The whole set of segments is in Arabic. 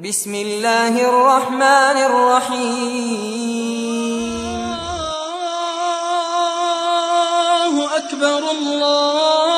بسم الله الرحمن الرحيم. الله أكبر الله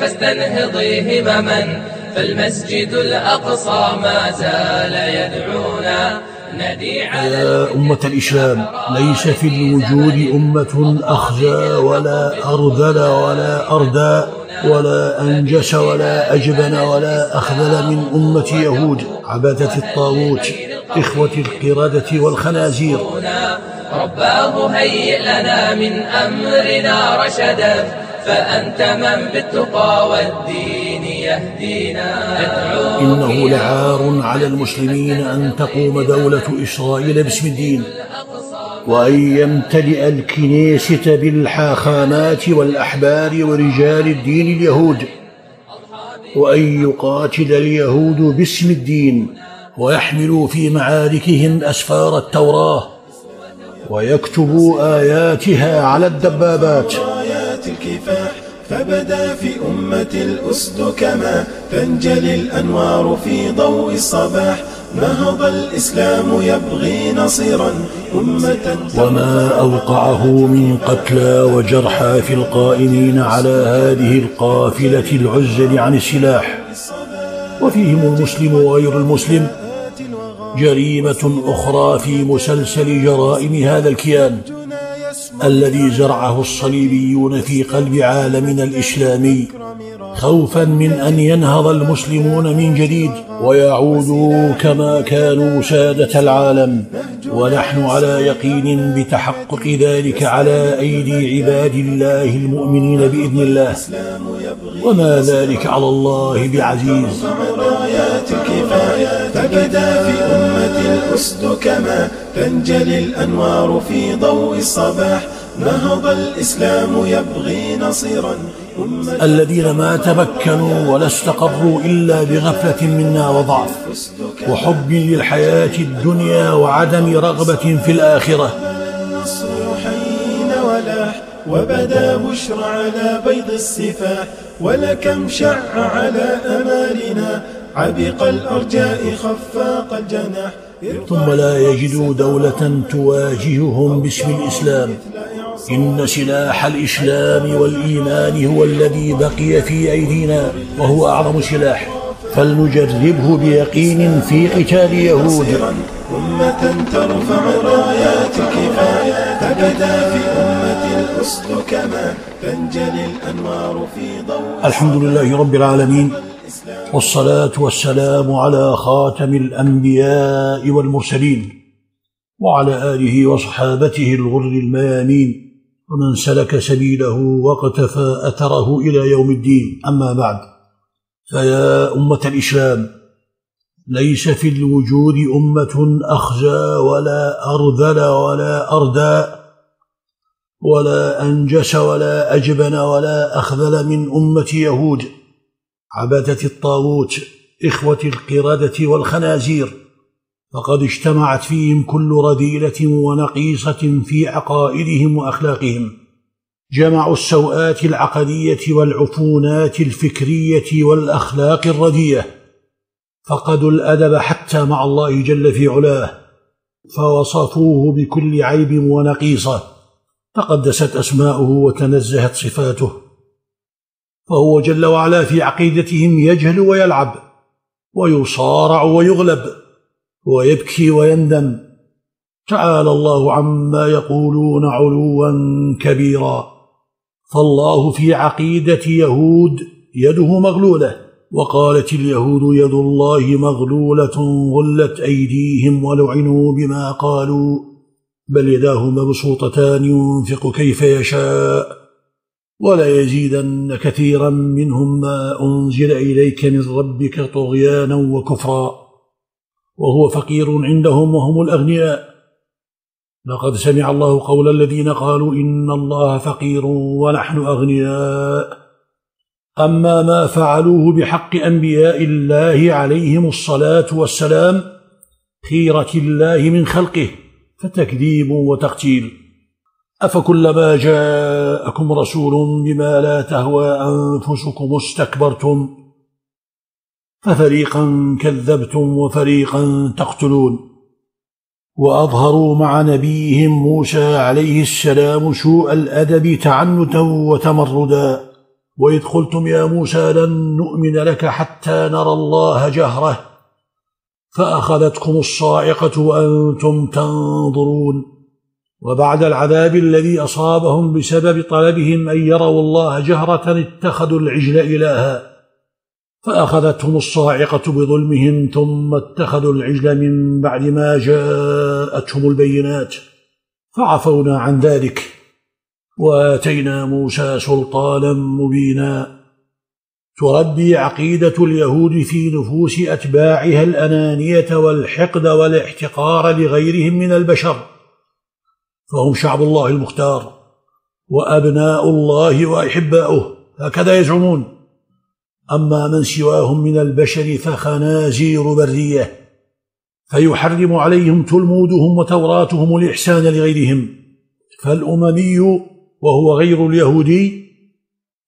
فاستنهضي همما فالمسجد الأقصى ما زال يدعونا. يا أمة الإسلام ليس في الوجود أمة أخزى ولا أرذل ولا أردى ولا أنجس ولا أجبن ولا أخذل من أمة يهود. عبدة الطاغوت إخوة القردة والخنازير. رباه هيئ لنا من أمرنا رشدا. فأنت من بالتقى والدين يهدينا. إنه لعار على المسلمين أن تقوم دولة إسرائيل باسم الدين وأن يمتلئ الكنيسة بالحاخامات والأحبار ورجال الدين اليهود وأن يقاتل اليهود باسم الدين ويحملوا في معاركهم أسفار التوراة ويكتبوا آياتها على الدبابات. الكفاح فبدا في أمة الأسد كما تنجلي الأنوار في ضوء الصباح نهض الإسلام يبغي نصيرا. أمة وما أوقعه من قتلى وجرحى في القائمين على هذه القافلة العزل عن السلاح. وفيهم المسلم وغير المسلم جريمة أخرى في مسلسل جرائم هذا الكيان. الذي زرعه الصليبيون في قلب عالمنا الإسلامي خوفا من أن ينهض المسلمون من جديد ويعودوا كما كانوا سادة العالم. ونحن على يقين بتحقق ذلك على أيدي عباد الله المؤمنين بإذن الله. وما ذلك على الله بعزيز. رايات في أمة الأسد كما تنجلي الأنوار في ضوء الصباح. نهض الإسلام يبغي نصيرا. الذين ما تمكنوا ولا استقروا إلا بغفلة منا وضعف. وحب للحياة الدنيا وعدم رغبة في الآخرة. وبدا بشرى على بيض السفاح. ولكم شع على أمالنا. عبق الأرجاء خفاق الجناح. ثم لا يجدوا دولة تواجههم باسم الإسلام. إن سلاح الإسلام والإيمان هو الذي بقي في أيدينا وهو أعظم سلاح. فلنجربه بيقين في قتال يهود. أمة ترفع رايات الكفاح فبدا في أمة الأسد كما تنجلي الأنوار في ضوء الحمد لله رب العالمين. والصلاة والسلام على خاتم الأنبياء والمرسلين وعلى آله وصحابته الغر الميامين ومن سلك سبيله واقتفى أثره إلى يوم الدين. أما بعد فيا أمة الإسلام ليس في الوجود أمة أخزى ولا أرذل ولا أردى ولا أنجس ولا أجبن ولا أخذل من أمة يهود. عبدة الطاغوت إخوة القردة والخنازير. فقد اجتمعت فيهم كل رذيلة ونقيصة في عقائدهم وأخلاقهم. جمعوا السوءات العقدية والعفونات الفكرية والأخلاق الردية. فقدوا الأدب حتى مع الله جل في علاه. فوصفوه بكل عيب ونقيصة. تقدست أسماؤه وتنزهت صفاته. فهو جل وعلا في عقيدتهم يجهل ويلعب ويصارع ويغلب ويبكي ويندم. تعالى الله عما يقولون علوا كبيرا. فالله في عقيدة يهود يده مغلولة وقالت اليهود يد الله مغلولة غلت أيديهم ولعنوا بما قالوا بل يداه مبسوطتان ينفق كيف يشاء. ولا يزيدن كثيرا منهم ما أنزل إليك من ربك طغيانا وكفرا. وهو فقير عندهم وهم الأغنياء. لقد سمع الله قول الذين قالوا إن الله فقير ونحن أغنياء. أما ما فعلوه بحق أنبياء الله عليهم الصلاة والسلام خيرة الله من خلقه فتكذيب وتقتيل. أفكلما جاءكم رسول بما لا تهوى أنفسكم استكبرتم ففريقا كذبتم وفريقا تقتلون وأظهروا مع نبيهم موسى عليه السلام سوء الأدب تعنتا وتمردا وإذ قلتم يا موسى لن نؤمن لك حتى نرى الله جهرة فأخذتكم الصاعقة وأنتم تنظرون وبعد العذاب الذي أصابهم بسبب طلبهم أن يروا الله جهرة اتخذوا العجل إلها فأخذتهم الصاعقة بظلمهم ثم اتخذوا العجل من بعد ما جاءتهم البينات فعفونا عن ذلك وآتينا موسى سلطانا مبينا. تربي عقيدة اليهود في نفوس أتباعها الأنانية والحقد والاحتقار لغيرهم من البشر. فهم شعب الله المختار وأبناء الله وأحباؤه هكذا يزعمون. أما من سواهم من البشر فخنازير برية فيحرم عليهم تلمودهم وتوراتهم الإحسان لغيرهم. فالأممي وهو غير اليهودي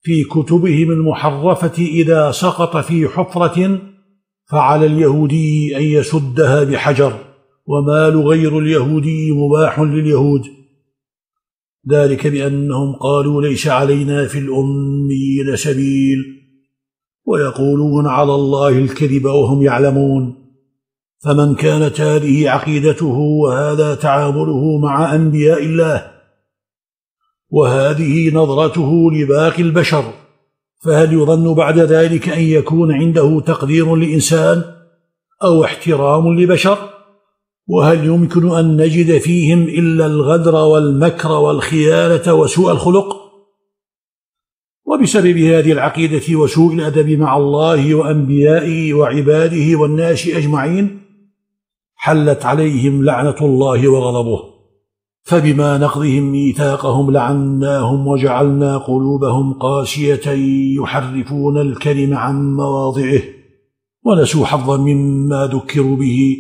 في كتبهم المحرفة إذا سقط في حفرة فعلى اليهودي أن يسدها بحجر. ومال غير اليهودي مباح لليهود. ذلك بأنهم قالوا ليس علينا في الأميين سبيل. ويقولون على الله الكذب وهم يعلمون. فمن كانت هذه عقيدته وهذا تعامله مع أنبياء الله. وهذه نظرته لباقي البشر. فهل يظن بعد ذلك أن يكون عنده تقدير لإنسان أو احترام لبشر؟ وهل يمكن أن نجد فيهم إلا الغدر والمكر والخيانة وسوء الخلق؟ وبسبب هذه العقيدة وسوء الأدب مع الله وأنبيائه وعباده والناس أجمعين حلت عليهم لعنة الله وغضبه. فبما نقضهم ميثاقهم لعناهم وجعلنا قلوبهم قاسية يحرفون الكلم عن مواضعه. ونسوا حظا مما ذكروا به.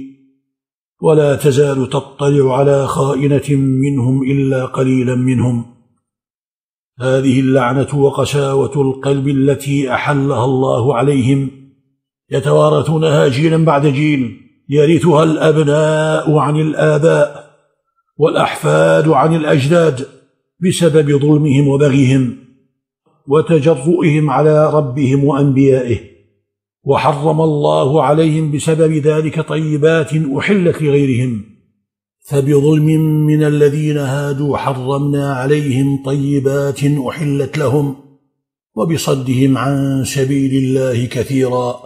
ولا تزال تطلع على خائنة منهم إلا قليلا منهم. هذه اللعنة وقساوه القلب التي أحلها الله عليهم. يتوارثونها جيلا بعد جيل يرثها الأبناء عن الآباء والأحفاد عن الأجداد بسبب ظلمهم وبغيهم وتجرؤهم على ربهم وأنبيائه. وحرم الله عليهم بسبب ذلك طيبات أحلت لغيرهم. فبظلم من الذين هادوا حرمنا عليهم طيبات أحلت لهم وبصدهم عن سبيل الله كثيرا.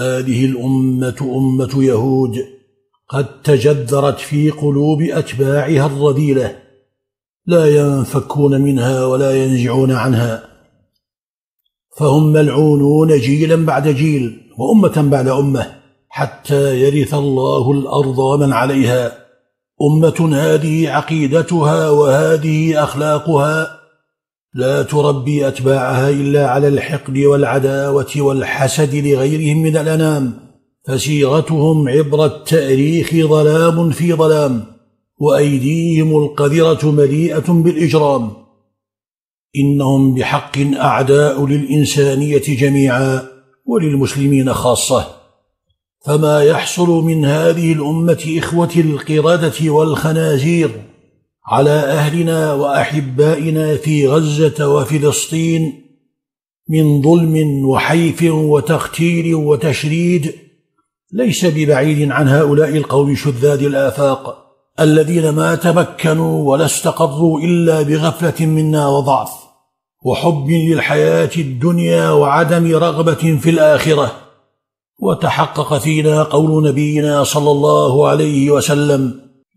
هذه الأمة أمة يهود. قد تجذرت في قلوب أتباعها الرذيلة. لا ينفكون منها ولا ينزعون عنها. فهم ملعونون جيلا بعد جيل وأمة بعد أمة حتى يرث الله الأرض ومن عليها. أمة هذه عقيدتها وهذه أخلاقها. لا تربي أتباعها إلا على الحقد والعداوة والحسد لغيرهم من الأنام. فسيرتهم عبر التأريخ ظلام في ظلام وأيديهم القذرة مليئة بالإجرام. إنهم بحق أعداء للإنسانية جميعا وللمسلمين خاصة. فما يحصل من هذه الأمة إخوة القردة والخنازير على أهلنا وأحبائنا في غزة وفلسطين من ظلم وحيف وتقتيل وتشريد ليس ببعيد عن هؤلاء القوم شذاذ الآفاق الذين ما تمكنوا ولا استقروا إلا بغفلة منا وضعف. وحب للحياة الدنيا وعدم رغبة في الآخرة. وتحقق فينا قول نبينا صلى الله عليه وسلم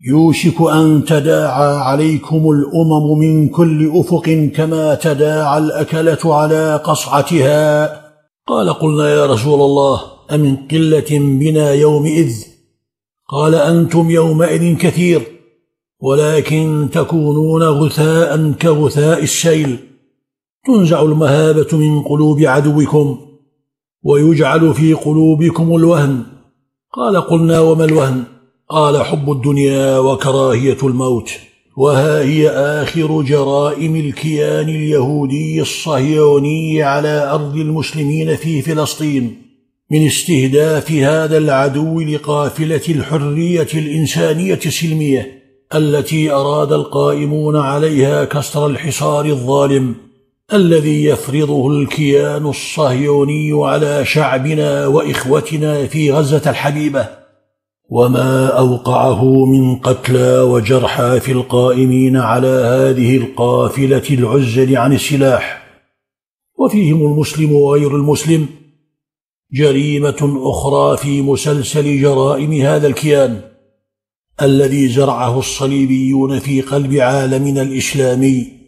يوشك أن تداعى عليكم الأمم من كل أفق كما تداعى الأكلة على قصعتها. قال قلنا يا رسول الله أمن قلة بنا يومئذ؟ قال أنتم يومئذ كثير ولكن تكونون غثاء كغثاء السيل. تنزع المهابة من قلوب عدوكم ويجعل في قلوبكم الوهن. قال قلنا وما الوهن؟ قال حب الدنيا وكراهية الموت وها هي آخر جرائم الكيان اليهودي الصهيوني على أرض المسلمين في فلسطين من استهداف هذا العدو لقافلة الحرية الإنسانية السلمية التي أراد القائمون عليها كسر الحصار الظالم. الذي يفرضه الكيان الصهيوني على شعبنا وإخوتنا في غزة الحبيبة. وما أوقعه من قتلى وجرحى في القائمين على هذه القافلة العزل عن السلاح. وفيهم المسلم وغير المسلم جريمة أخرى في مسلسل جرائم هذا الكيان الذي زرعه الصليبيون في قلب عالمنا الإسلامي.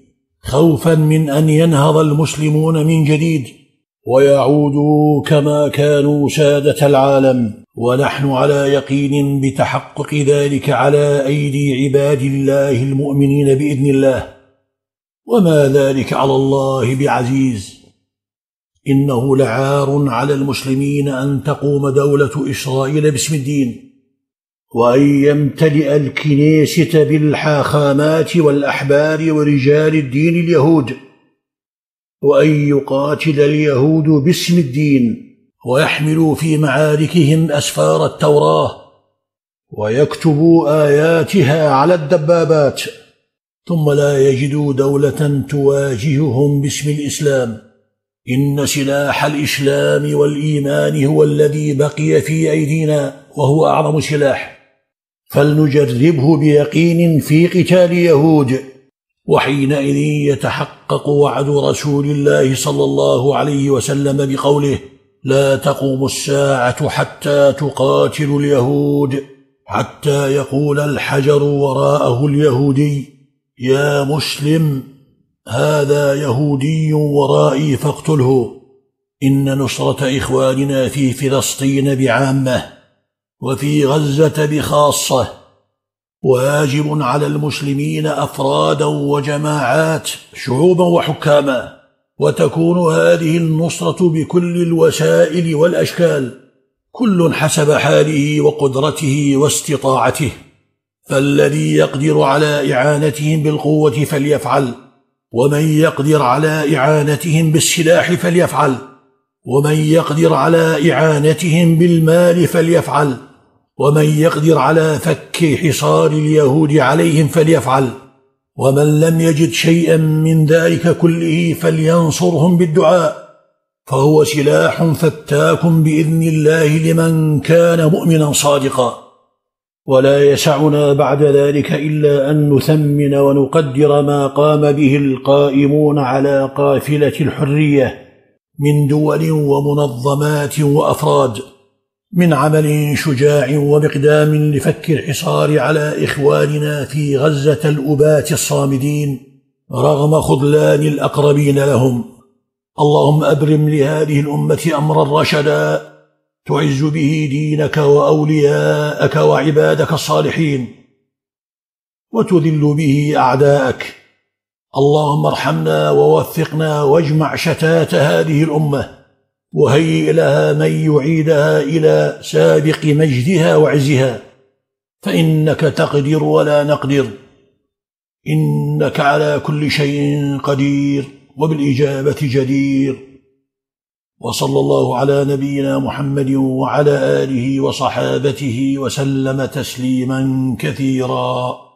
خوفا من أن ينهض المسلمون من جديد ويعودوا كما كانوا سادة العالم ونحن على يقين بتحقق ذلك على أيدي عباد الله المؤمنين بإذن الله. وما ذلك على الله بعزيز. إنه لعار على المسلمين أن تقوم دولة إسرائيل باسم الدين. وأن يمتلئ الكنيسة بالحاخامات والأحبار ورجال الدين اليهود وأن يقاتل اليهود باسم الدين ويحملوا في معاركهم أسفار التوراة ويكتبوا آياتها على الدبابات ثم لا يجدوا دولة تواجههم باسم الإسلام. إن سلاح الإسلام والإيمان هو الذي بقي في أيدينا وهو أعظم سلاح. فلنجربه بيقين في قتال يهود. وحينئذ يتحقق وعد رسول الله صلى الله عليه وسلم بقوله لا تقوم الساعة حتى تقاتل اليهود حتى يقول الحجر وراءه اليهودي يا مسلم هذا يهودي ورائي فاقتله إن نصرة إخواننا في فلسطين بعامة. وفي غزة بخاصة واجب على المسلمين أفرادا وجماعات شعوبا وحكاما وتكون هذه النصرة بكل الوسائل والأشكال كل حسب حاله وقدرته واستطاعته. فالذي يقدر على إعانتهم بالقوة فليفعل ومن يقدر على إعانتهم بالسلاح فليفعل ومن يقدر على إعانتهم بالمال فليفعل. ومن يقدر على فك حصار اليهود عليهم فليفعل ومن لم يجد شيئا من ذلك كله فلينصرهم بالدعاء فهو سلاح فتاك بإذن الله لمن كان مؤمنا صادقا. ولا يسعنا بعد ذلك إلا أن نثمن ونقدر ما قام به القائمون على قافلة الحرية من دول ومنظمات وأفراد. من عمل شجاع ومقدام لفك الحصار على إخواننا في غزة الأبات الصامدين رغم خذلان الأقربين لهم. اللهم أبرم لهذه الأمة أمرا رشدا تعز به دينك وأولياءك وعبادك الصالحين. وتذل به أعداءك. اللهم ارحمنا ووفقنا واجمع شتات هذه الأمة. وهيئ لها من يعيدها إلى سابق مجدها وعزها. فإنك تقدر ولا نقدر. إنك على كل شيء قدير وبالإجابة جدير. وصلى الله على نبينا محمد وعلى آله وصحابته وسلم تسليما كثيرا.